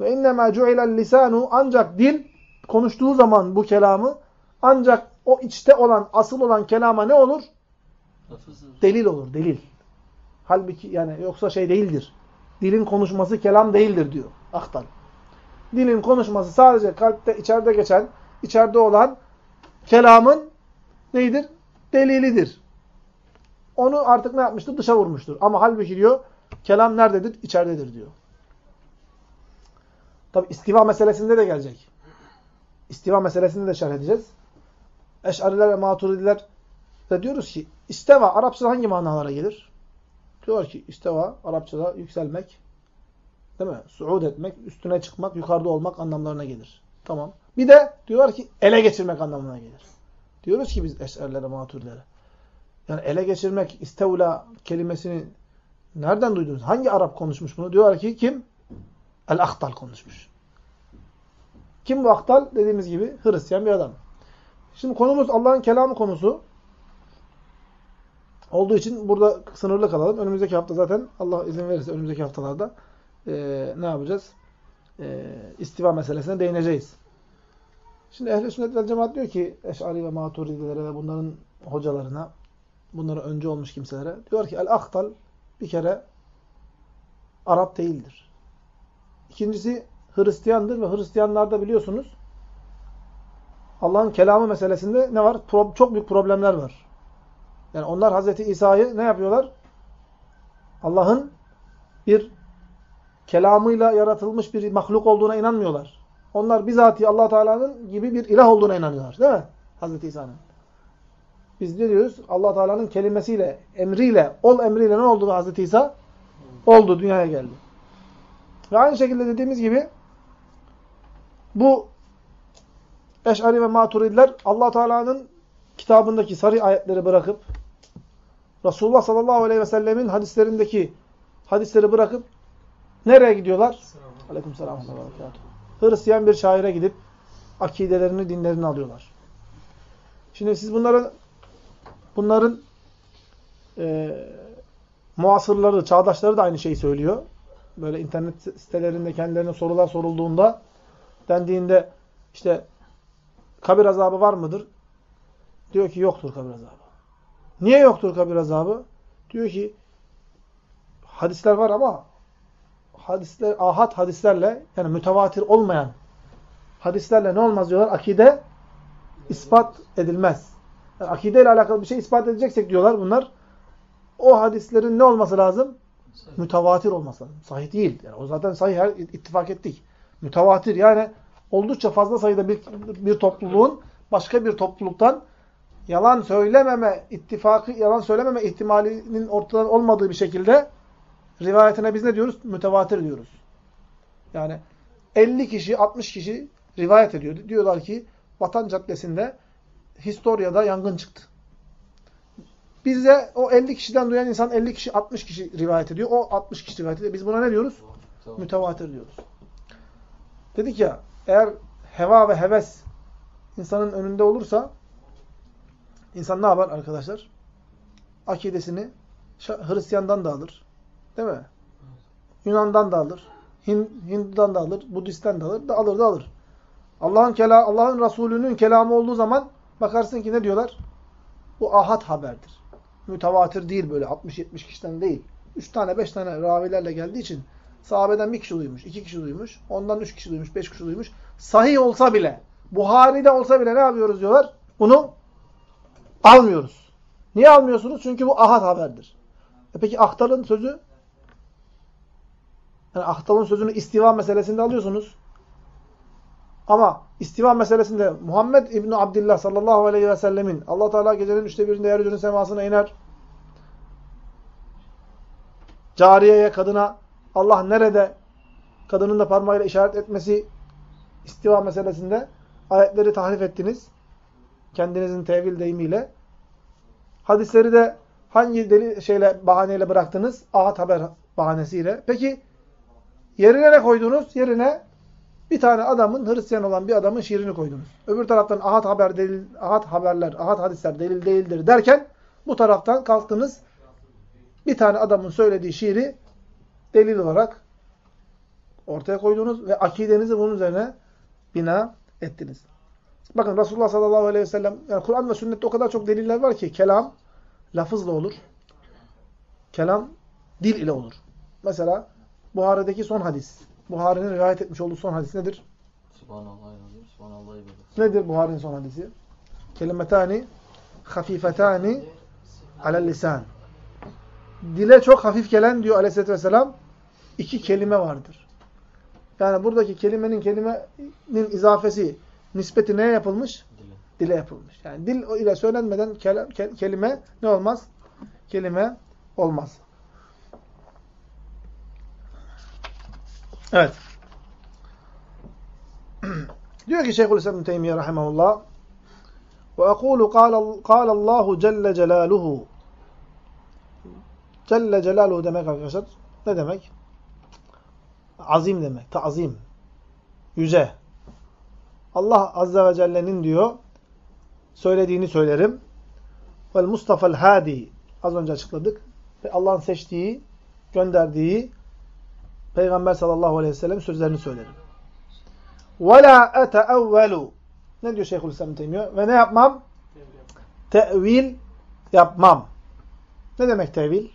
Ve innemâ cu'ilel lisanu ancak dil konuştuğu zaman bu kelamı ancak o içte olan, asıl olan kelama ne olur? Delil olur, delil. Halbuki yani yoksa şey değildir. Dilin konuşması kelam değildir diyor Aktal. Dilin konuşması sadece kalpte, içeride geçen, içeride olan kelamın neydir? Delilidir. Onu artık ne yapmıştır? Dışa vurmuştur. Ama halbuki diyor, kelam nerededir? İçeridedir diyor. Tabi istiva meselesinde de gelecek. İstiva meselesinde de şerh edeceğiz. Eş'ariler ve maturidiler de diyoruz ki, isteva Arapçada hangi manalara gelir? Diyorlar ki isteva Arapçada yükselmek, değil mi? Suud etmek, üstüne çıkmak, yukarıda olmak anlamlarına gelir. Tamam. Bir de diyorlar ki ele geçirmek anlamına gelir. Diyoruz ki biz eşerlere, maturilere. Yani ele geçirmek, istevla kelimesini nereden duydunuz? Hangi Arap konuşmuş bunu? Diyorlar ki kim? El-Ahtal konuşmuş. Kim bu Ahtal? Dediğimiz gibi Hristiyan bir adam. Şimdi konumuz Allah'ın kelamı konusu olduğu için burada sınırlı kalalım. Önümüzdeki hafta zaten Allah izin verirse önümüzdeki haftalarda e, ne yapacağız? E, istiva meselesine değineceğiz. Şimdi ehl-i sünnet vel cemaat diyor ki Eş'ari ve Maturidilere ve bunların hocalarına bunlara önce olmuş kimselere diyor ki el-aktal bir kere Arap değildir. İkincisi Hristiyandır ve Hristiyanlarda biliyorsunuz Allah'ın kelamı meselesinde ne var? Pro çok büyük problemler var. Yani onlar Hazreti İsa'yı ne yapıyorlar? Allah'ın bir kelamıyla yaratılmış bir mahluk olduğuna inanmıyorlar. Onlar bizatihi allah Teala'nın gibi bir ilah olduğuna inanıyorlar. Değil mi? Hazreti İsa'nın. Biz ne diyoruz? allah Teala'nın kelimesiyle, emriyle, ol emriyle ne oldu Hazreti İsa? Oldu, dünyaya geldi. Ve aynı şekilde dediğimiz gibi bu Eş'ari ve Maturidiler allah Teala'nın kitabındaki sarı ayetleri bırakıp Resulullah sallallahu aleyhi ve sellemin hadislerindeki hadisleri bırakıp nereye gidiyorlar? Aleyküm selam. Hristiyan bir şaire gidip akidelerini, dinlerini alıyorlar. Şimdi siz bunların bunların e, muasırları, çağdaşları da aynı şeyi söylüyor. Böyle internet sitelerinde kendilerine sorular sorulduğunda dendiğinde işte kabir azabı var mıdır? Diyor ki yoktur kabir azabı. Niye yoktur kabir azabı? Diyor ki hadisler var ama hadisler ahad hadislerle yani mütevatir olmayan hadislerle ne olmaz diyorlar? Akide ispat edilmez. Yani akide ile alakalı bir şey ispat edeceksek diyorlar bunlar. O hadislerin ne olması lazım? Mütevatir olması lazım. Sahih değil. Yani o zaten sahih her ittifak ettik. Mütevatir yani oldukça fazla sayıda bir, bir topluluğun başka bir topluluktan yalan söylememe ittifakı, yalan söylememe ihtimalinin ortadan olmadığı bir şekilde rivayetine biz ne diyoruz? Mütevatir diyoruz. Yani 50 kişi, 60 kişi rivayet ediyor. Diyorlar ki Vatan Caddesi'nde Historia'da yangın çıktı. Bize o 50 kişiden duyan insan 50 kişi, 60 kişi rivayet ediyor. O 60 kişi rivayet ediyor. Biz buna ne diyoruz? Tamam. Mütevatir diyoruz. Dedik ya, eğer heva ve heves insanın önünde olursa insan ne yapar arkadaşlar? Akidesini Hristiyandan da alır. Değil mi? Yunan'dan da alır. Hindu'dan da alır. Budist'ten de alır. Da alır da alır. Allah'ın kela Allah'ın Resulü'nün kelamı olduğu zaman bakarsın ki ne diyorlar? Bu ahad haberdir. Mütevatir değil böyle 60-70 kişiden değil. 3 tane 5 tane ravilerle geldiği için sahabeden bir kişi duymuş, iki kişi duymuş, ondan üç kişi duymuş, beş kişi duymuş. Sahih olsa bile, Buhari'de olsa bile ne yapıyoruz diyorlar? Bunu almıyoruz. Niye almıyorsunuz? Çünkü bu ahad haberdir. E peki Ahtal'ın sözü Yani Ahtab'ın sözünü istiva meselesinde alıyorsunuz. Ama istiva meselesinde Muhammed İbni Abdillah sallallahu aleyhi ve sellemin allah Teala gecenin üçte birinde yeryüzünün semasına iner. Cariyeye, kadına Allah nerede kadının da parmağıyla işaret etmesi istiva meselesinde ayetleri tahrif ettiniz. Kendinizin tevil deyimiyle. Hadisleri de hangi deli şeyle bahaneyle bıraktınız? Ahad haber bahanesiyle. Peki yerine ne koydunuz? Yerine bir tane adamın, Hristiyan olan bir adamın şiirini koydunuz. Öbür taraftan ahad haber delil, ahad haberler, ahad hadisler delil değildir derken bu taraftan kalktınız bir tane adamın söylediği şiiri delil olarak ortaya koydunuz ve akidenizi bunun üzerine bina ettiniz. Bakın Resulullah sallallahu aleyhi ve sellem yani Kur'an ve sünnette o kadar çok deliller var ki kelam lafızla olur. Kelam dil ile olur. Mesela Buhari'deki son hadis. Buhari'nin rivayet etmiş olduğu son hadis nedir? Subhanallah. Subhanallah. Nedir Buhari'nin son hadisi? Kelimetani hafifetani alel lisan. Dile çok hafif gelen diyor Aleyhisselatü Vesselam iki kelime vardır. Yani buradaki kelimenin kelimenin izafesi nispeti neye yapılmış? Dile. Dile yapılmış. Yani dil ile söylenmeden kelime ne olmaz? Kelime olmaz. Evet. Diyor ki Şeyhülislam İbn Teymiyye rahimehullah ve ekulu kâle Allahu celle celaluhu Celle celaluhu demek arkadaşlar ne demek? Azim demek. Ta'zim. Yüce. Allah azze ve celle'nin diyor söylediğini söylerim. Vel Mustafa'l hadi az önce açıkladık. Ve Allah'ın seçtiği, gönderdiği Peygamber sallallahu aleyhi ve sellem sözlerini söylerim. La eteevvelu Ne diyor Şeyhülislam Teymiye? Ve ne yapmam? Tevil yapmam. Ne demek tevil?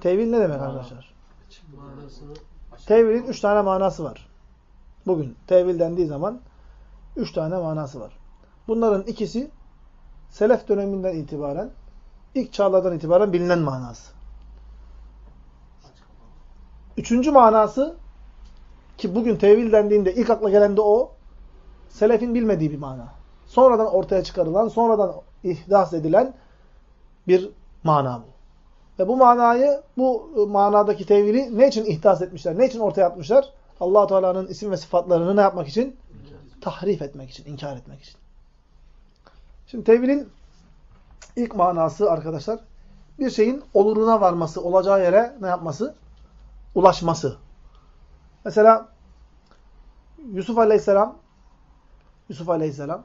Tevil ne demek arkadaşlar? Tevilin üç tane manası var. Bugün tevil dendiği zaman üç tane manası var. Bunların ikisi Selef döneminden itibaren, ilk çağlardan itibaren bilinen manası. Üçüncü manası ki bugün tevil dendiğinde ilk akla gelen de o, Selefin bilmediği bir mana. Sonradan ortaya çıkarılan, sonradan ihdas edilen bir mana bu. Ve bu manayı, bu manadaki tevili ne için ihdas etmişler? Ne için ortaya atmışlar? allah Teala'nın isim ve sıfatlarını ne yapmak için? Tahrif etmek için, inkar etmek için. Şimdi tevilin ilk manası arkadaşlar, bir şeyin oluruna varması, olacağı yere ne yapması? Ulaşması. Mesela Yusuf Aleyhisselam Yusuf Aleyhisselam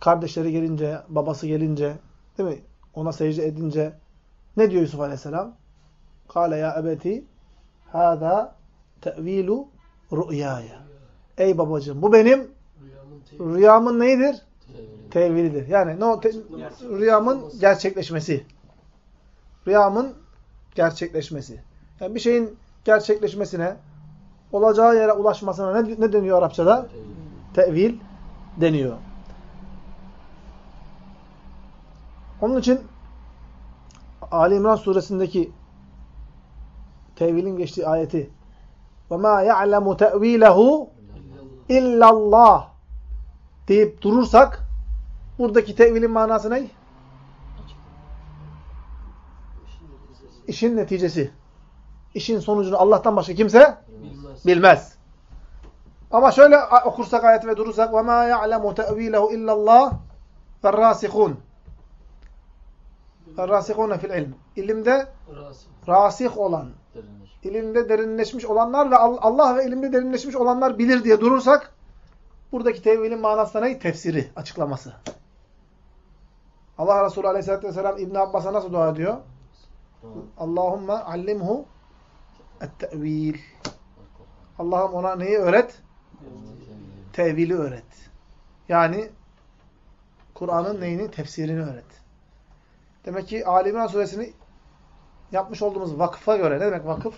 kardeşleri gelince, babası gelince, değil mi? Ona secde edince ne diyor Yusuf Aleyhisselam? Kale ya ebeti hâzâ te'vilu rü'yâya. Ey babacığım bu benim rüyamın neyidir? Tevili. Tevilidir. Yani ne o te- rüyamın gerçekleşmesi. Rüyamın gerçekleşmesi. Yani bir şeyin gerçekleşmesine, olacağı yere ulaşmasına ne, ne deniyor Arapçada? Tevili. Tevil deniyor. Onun için Ali İmran suresindeki tevilin geçtiği ayeti وَمَا يَعْلَمُ تَأْو۪يلَهُ illallah deyip durursak buradaki tevilin manası ne? İşin neticesi. İşin sonucunu Allah'tan başka kimse Bilmez. bilmez. Ama şöyle okursak ayet ve durursak وَمَا يَعْلَمُ تَأْو۪يلَهُ اِلَّا اللّٰهِ وَالرَّاسِخُونَ وَالرَّاسِخُونَ fil ilm. İlimde rasih olan, Derinleşmiş. ilimde derinleşmiş olanlar ve Allah ve ilimde derinleşmiş olanlar bilir diye durursak buradaki tevilin manası ne? Tefsiri, açıklaması. Allah Resulü Aleyhisselatü Vesselam İbn Abbas'a nasıl dua ediyor? Doğru. Allahümme allimhu et-te'vil. Allah'ım ona neyi öğret? Tevili öğret. Yani Kur'an'ın neyini? Tefsirini öğret. Demek ki Ali İmran suresini yapmış olduğumuz vakıfa göre, ne demek vakıf?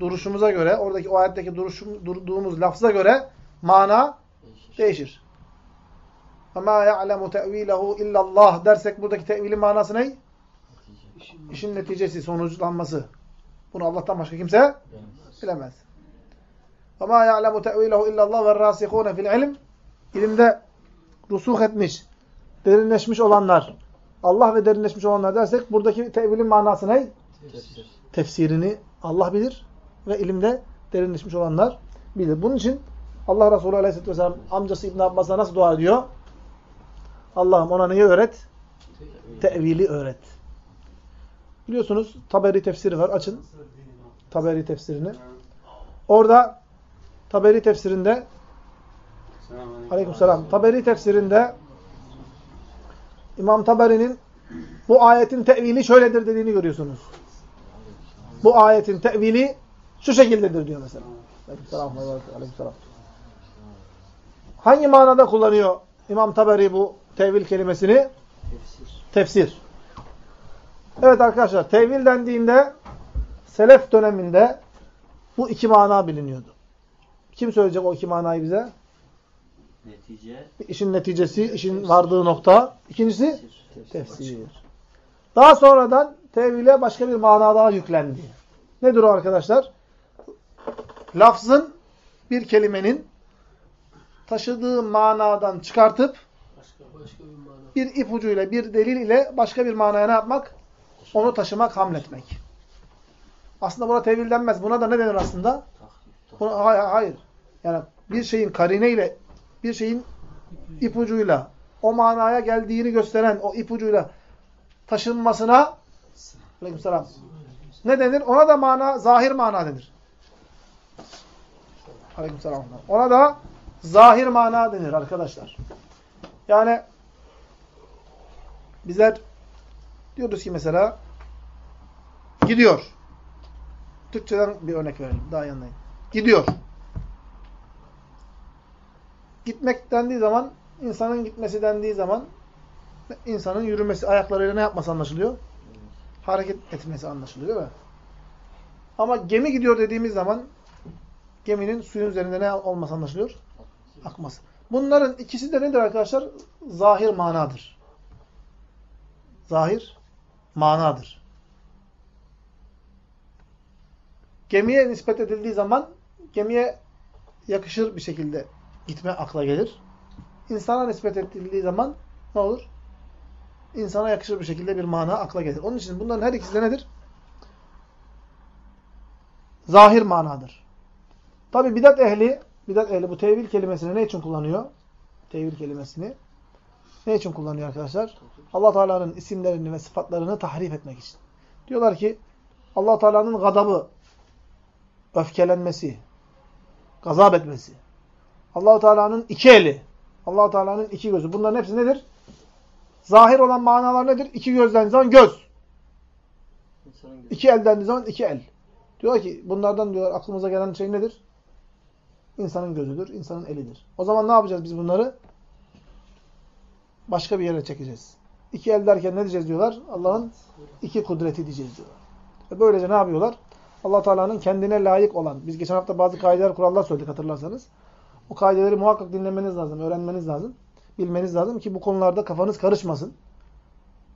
Duruşumuza göre, oradaki o ayetteki duruşum, durduğumuz lafza göre mana Değişir. değişir. وَمَا يَعْلَمُ تَأْو۪يلَهُ اِلَّا اللّٰهِ dersek buradaki tevilin manası ne? Netice. İşin neticesi, sonuçlanması. Bunu Allah'tan başka kimse bilemez. وَمَا يَعْلَمُ تَأْوِيلَهُ اِلَّا اللّٰهُ وَالرَّاسِخُونَ فِي الْعِلْمِ İlimde rusuh etmiş, derinleşmiş olanlar, Allah ve derinleşmiş olanlar dersek buradaki tevilin manası ne? Tefsir. Tefsirini Allah bilir ve ilimde derinleşmiş olanlar bilir. Bunun için Allah Resulü Aleyhisselatü Vesselam amcası İbn Abbas'a nasıl dua ediyor? Allah'ım ona neyi öğret? Tevili öğret. Biliyorsunuz Taberi tefsiri var. Açın. Taberi tefsirini. Orada Taberi tefsirinde Aleykümselam. Taberi tefsirinde İmam Taberi'nin bu ayetin tevili şöyledir dediğini görüyorsunuz. Bu ayetin tevili şu şekildedir diyor mesela. Aleykümselam. Aleykümselam. Hangi manada kullanıyor İmam Taberi bu tevil kelimesini? Tefsir. Tefsir. Evet arkadaşlar tevil dendiğinde Selef döneminde bu iki mana biliniyordu. Kim söyleyecek o iki manayı bize? Netice. İşin neticesi, işin vardığı nokta. İkincisi Tefsir. tefsir. Daha sonradan tevhile başka bir mana daha yüklendi. Nedir o arkadaşlar? Lafzın bir kelimenin taşıdığı manadan çıkartıp bir ipucuyla, bir delil ile başka bir manaya ne yapmak? Onu taşımak, hamletmek. Aslında buna tevil denmez. Buna da ne denir aslında? Buna, hayır, hayır. Yani bir şeyin karineyle, bir şeyin ipucuyla, o manaya geldiğini gösteren o ipucuyla taşınmasına Aleykümselam. Ne denir? Ona da mana, zahir mana denir. Aleykümselam. Ona da zahir mana denir arkadaşlar. Yani bizler diyoruz ki mesela gidiyor. Türkçeden bir örnek verelim. Daha yanındayım. Gidiyor. Gitmek dendiği zaman, insanın gitmesi dendiği zaman insanın yürümesi, ayaklarıyla ne yapması anlaşılıyor? Hareket etmesi anlaşılıyor değil mi? Ama gemi gidiyor dediğimiz zaman geminin suyun üzerinde ne olması anlaşılıyor? Akması. Bunların ikisi de nedir arkadaşlar? Zahir manadır. Zahir manadır. Gemiye nispet edildiği zaman gemiye yakışır bir şekilde gitme akla gelir. İnsana nispet edildiği zaman ne olur? İnsana yakışır bir şekilde bir mana akla gelir. Onun için bunların her ikisi de nedir? Zahir manadır. Tabi bidat ehli, bidat ehli bu tevil kelimesini ne için kullanıyor? Tevil kelimesini ne için kullanıyor arkadaşlar? Allah Teala'nın isimlerini ve sıfatlarını tahrif etmek için. Diyorlar ki Allah Teala'nın gadabı, öfkelenmesi, gazap etmesi. Allah Teala'nın iki eli, Allah Teala'nın iki gözü. Bunların hepsi nedir? Zahir olan manalar nedir? İki gözden zaman göz. İki el dendiği zaman iki el. Diyor ki bunlardan diyor aklımıza gelen şey nedir? İnsanın gözüdür, insanın elidir. O zaman ne yapacağız biz bunları? Başka bir yere çekeceğiz. İki el derken ne diyeceğiz diyorlar? Allah'ın iki kudreti diyeceğiz diyorlar. Ve böylece ne yapıyorlar? allah Teala'nın kendine layık olan, biz geçen hafta bazı kaideler, kurallar söyledik hatırlarsanız. O kaideleri muhakkak dinlemeniz lazım, öğrenmeniz lazım, bilmeniz lazım ki bu konularda kafanız karışmasın.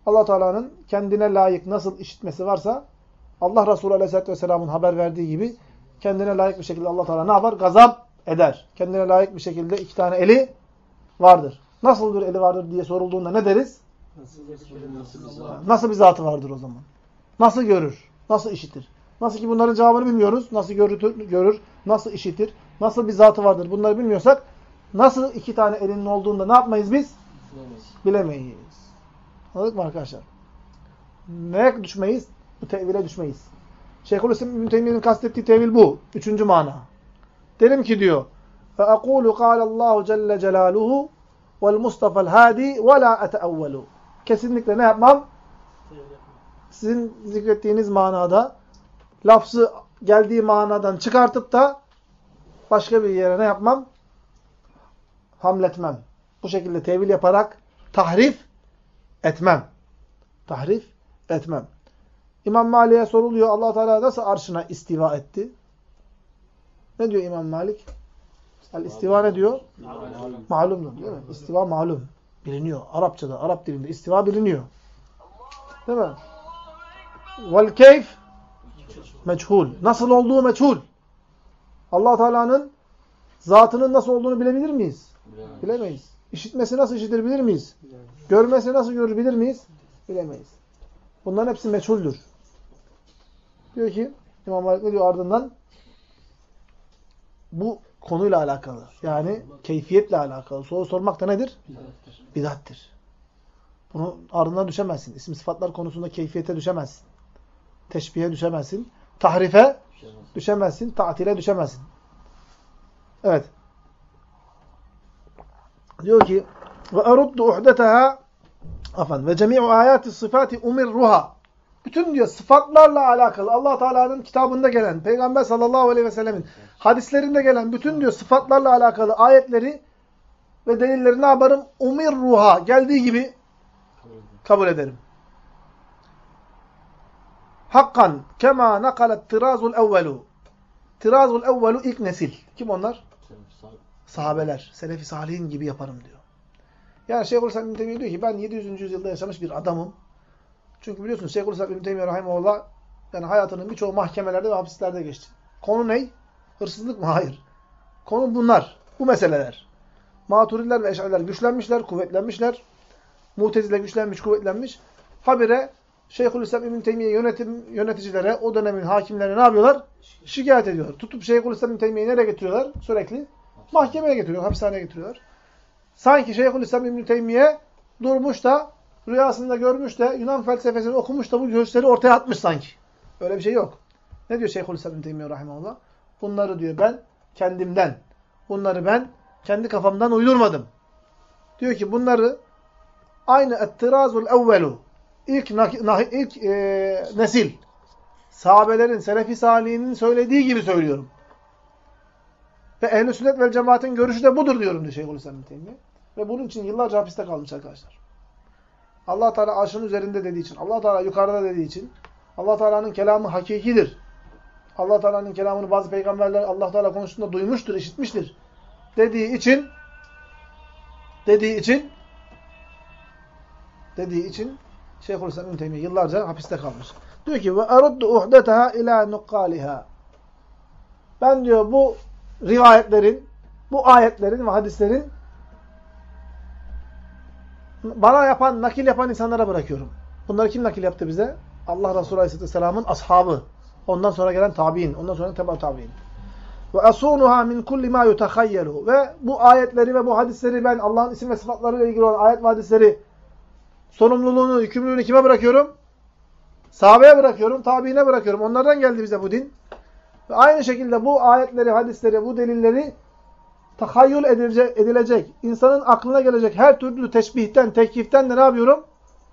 allah Teala'nın kendine layık nasıl işitmesi varsa, Allah Resulü Aleyhisselatü Vesselam'ın haber verdiği gibi kendine layık bir şekilde allah Teala ne yapar? Gazap eder. Kendine layık bir şekilde iki tane eli vardır. Nasıl bir eli vardır diye sorulduğunda ne deriz? Nasıl bir zatı vardır o zaman? Nasıl görür? Nasıl işitir? Nasıl ki bunların cevabını bilmiyoruz. Nasıl görür, görür nasıl işitir, nasıl bir zatı vardır bunları bilmiyorsak nasıl iki tane elinin olduğunda ne yapmayız biz? Bilemeyiz. Bilemeyiz. Anladık mı arkadaşlar? Neye düşmeyiz? Bu tevile düşmeyiz. Şeyhülislam İbn Teymiye'nin kastettiği tevil bu. Üçüncü mana. Derim ki diyor ve ekulu kâlallahu celle celaluhu vel Mustafa'l hadi ve la etevvelu. Kesinlikle ne yapmam? Sizin zikrettiğiniz manada lafzı geldiği manadan çıkartıp da başka bir yere ne yapmam? Hamletmem. Bu şekilde tevil yaparak tahrif etmem. Tahrif etmem. İmam Malik'e soruluyor Allah Teala nasıl arşına istiva etti? Ne diyor İmam Malik? El istiva ne diyor? Malumdur değil mi? İstiva malum. Biliniyor. Arapçada, Arap dilinde istiva biliniyor. Değil mi? Vel keyf Meçhul. Nasıl olduğu meçhul. allah Teala'nın zatının nasıl olduğunu bilebilir miyiz? Bilemeyiz. Bilemeyiz. İşitmesi nasıl işitir bilir miyiz? Görmesi nasıl görür bilir miyiz? Bilemeyiz. Bunların hepsi meçhuldür. Diyor ki İmam Malik ne diyor ardından? Bu konuyla alakalı. Yani keyfiyetle alakalı. Soru sormak da nedir? Bidattir. Bidattir. Bunu ardından düşemezsin. İsim sıfatlar konusunda keyfiyete düşemezsin. Teşbihe düşemezsin. Tahrife Düşemez. düşemezsin. Ta'tile düşemezsin. Evet. Diyor ki ve eruddu uhdetaha afan ve cemi'u ayati sıfati umirruha bütün diyor sıfatlarla alakalı Allah Teala'nın kitabında gelen Peygamber sallallahu aleyhi ve sellemin hadislerinde gelen bütün diyor sıfatlarla alakalı ayetleri ve delilleri ne yaparım? Umirruha geldiği gibi kabul ederim. Hakkan kema nakalet tirazul evvelu. Tirazul evvelu ilk nesil. Kim onlar? Sahabeler. Selefi salihin gibi yaparım diyor. Yani İbn Teymiye diyor ki ben 700. yüzyılda yaşamış bir adamım. Çünkü biliyorsunuz Şeyhülislam İbn Teymiye Rahimullah yani hayatının birçoğu mahkemelerde ve hapislerde geçti. Konu ne? Hırsızlık mı? Hayır. Konu bunlar. Bu meseleler. Maturiler ve Eşariler güçlenmişler, kuvvetlenmişler. Mutezile güçlenmiş, kuvvetlenmiş. Habire Şeyhülislam İbn Teymiye yönetim yöneticilere, o dönemin hakimlerine ne yapıyorlar? Şikayet ediyorlar. Tutup Şeyhülislam İbn Teymiye'yi nereye getiriyorlar? Sürekli mahkemeye getiriyorlar, hapishaneye getiriyorlar. Sanki Şeyhülislam İbn Teymiye durmuş da rüyasında görmüş de Yunan felsefesini okumuş da bu görüşleri ortaya atmış sanki. Öyle bir şey yok. Ne diyor Şeyhülislam İbn Teymiye? Bunları diyor ben kendimden, bunları ben kendi kafamdan uydurmadım. Diyor ki bunları aynı ettirazul evvelu ilk, ilk e, nesil sahabelerin, selefi salihinin söylediği gibi söylüyorum. Ve ehl-i sünnet vel cemaatin görüşü de budur diyorum diyor Şeyhülislam İbn. Ve bunun için yıllarca hapiste kalmış arkadaşlar. Allah Teala arşın üzerinde dediği için, allah Teala yukarıda dediği için, allah Teala'nın kelamı hakikidir. allah Teala'nın kelamını bazı peygamberler allah Teala konusunda duymuştur, işitmiştir. Dediği için dediği için dediği için Şeyhülislam İbn Teymiye yıllarca hapiste kalmış. Diyor ki ve eruddu uhdetaha ila nukkaliha. Ben diyor bu rivayetlerin, bu ayetlerin ve hadislerin bana yapan, nakil yapan insanlara bırakıyorum. Bunları kim nakil yaptı bize? Allah Resulü Aleyhisselam'ın ashabı. Ondan sonra gelen tabi'in, ondan sonra teba tabi'in. Ve asunuha min kulli ma yutakhayyalu. Ve bu ayetleri ve bu hadisleri ben Allah'ın isim ve sıfatlarıyla ilgili olan ayet ve hadisleri sorumluluğunu, yükümlülüğünü kime bırakıyorum? Sahabeye bırakıyorum, tabiine bırakıyorum. Onlardan geldi bize bu din. Ve aynı şekilde bu ayetleri, hadisleri, bu delilleri tahayyül edilecek, insanın aklına gelecek her türlü teşbihten, tekiften de ne yapıyorum?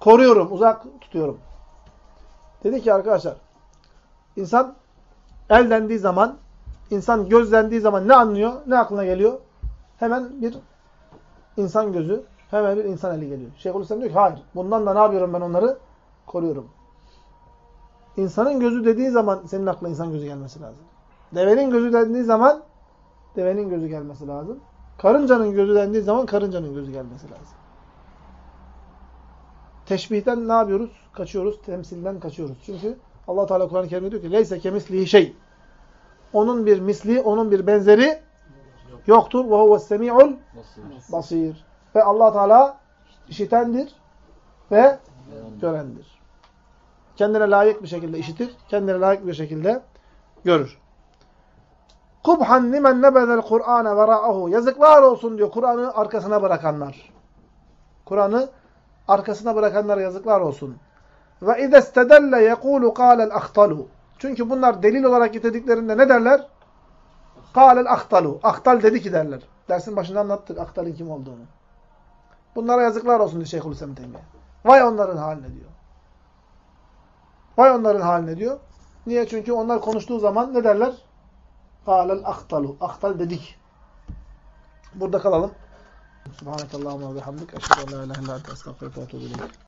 Koruyorum, uzak tutuyorum. Dedi ki arkadaşlar, insan el dendiği zaman, insan gözlendiği zaman ne anlıyor? Ne aklına geliyor? Hemen bir insan gözü, hemen bir insan eli geliyor. Şeyhülislam diyor ki hayır. Bundan da ne yapıyorum ben onları? Koruyorum. İnsanın gözü dediği zaman senin aklına insan gözü gelmesi lazım. Devenin gözü dendiği zaman devenin gözü gelmesi lazım. Karıncanın gözü dendiği zaman karıncanın gözü gelmesi lazım. Teşbihten ne yapıyoruz? Kaçıyoruz. Temsilden kaçıyoruz. Çünkü allah Teala Kur'an-ı Kerim'de diyor ki leyse kemislihi şey. Onun bir misli, onun bir benzeri yoktur. Ve huves semi'ul basir. Ve allah Teala işitendir ve görendir. Kendine layık bir şekilde işitir, kendine layık bir şekilde görür. Kubhan limen nebedel Kur'ane vera'ahu. Yazıklar olsun diyor Kur'an'ı arkasına bırakanlar. Kur'an'ı arkasına bırakanlara yazıklar olsun. Ve ize istedelle yekulu kâlel ahtalu. Çünkü bunlar delil olarak getirdiklerinde ne derler? Kâlel ahtalu. Ahtal dedi ki derler. Dersin başında anlattık ahtalin kim olduğunu. Bunlara yazıklar olsun diyor Şeyhülislam Teymiye. Vay onların haline diyor. Vay onların haline diyor. Niye? Çünkü onlar konuştuğu zaman ne derler? Kâlel ahtalu. Ahtal dedik. Burada kalalım. Subhanakallahumma ve bihamdik. Eşhedü en la ilahe illa ente estağfiruke ve etûbü.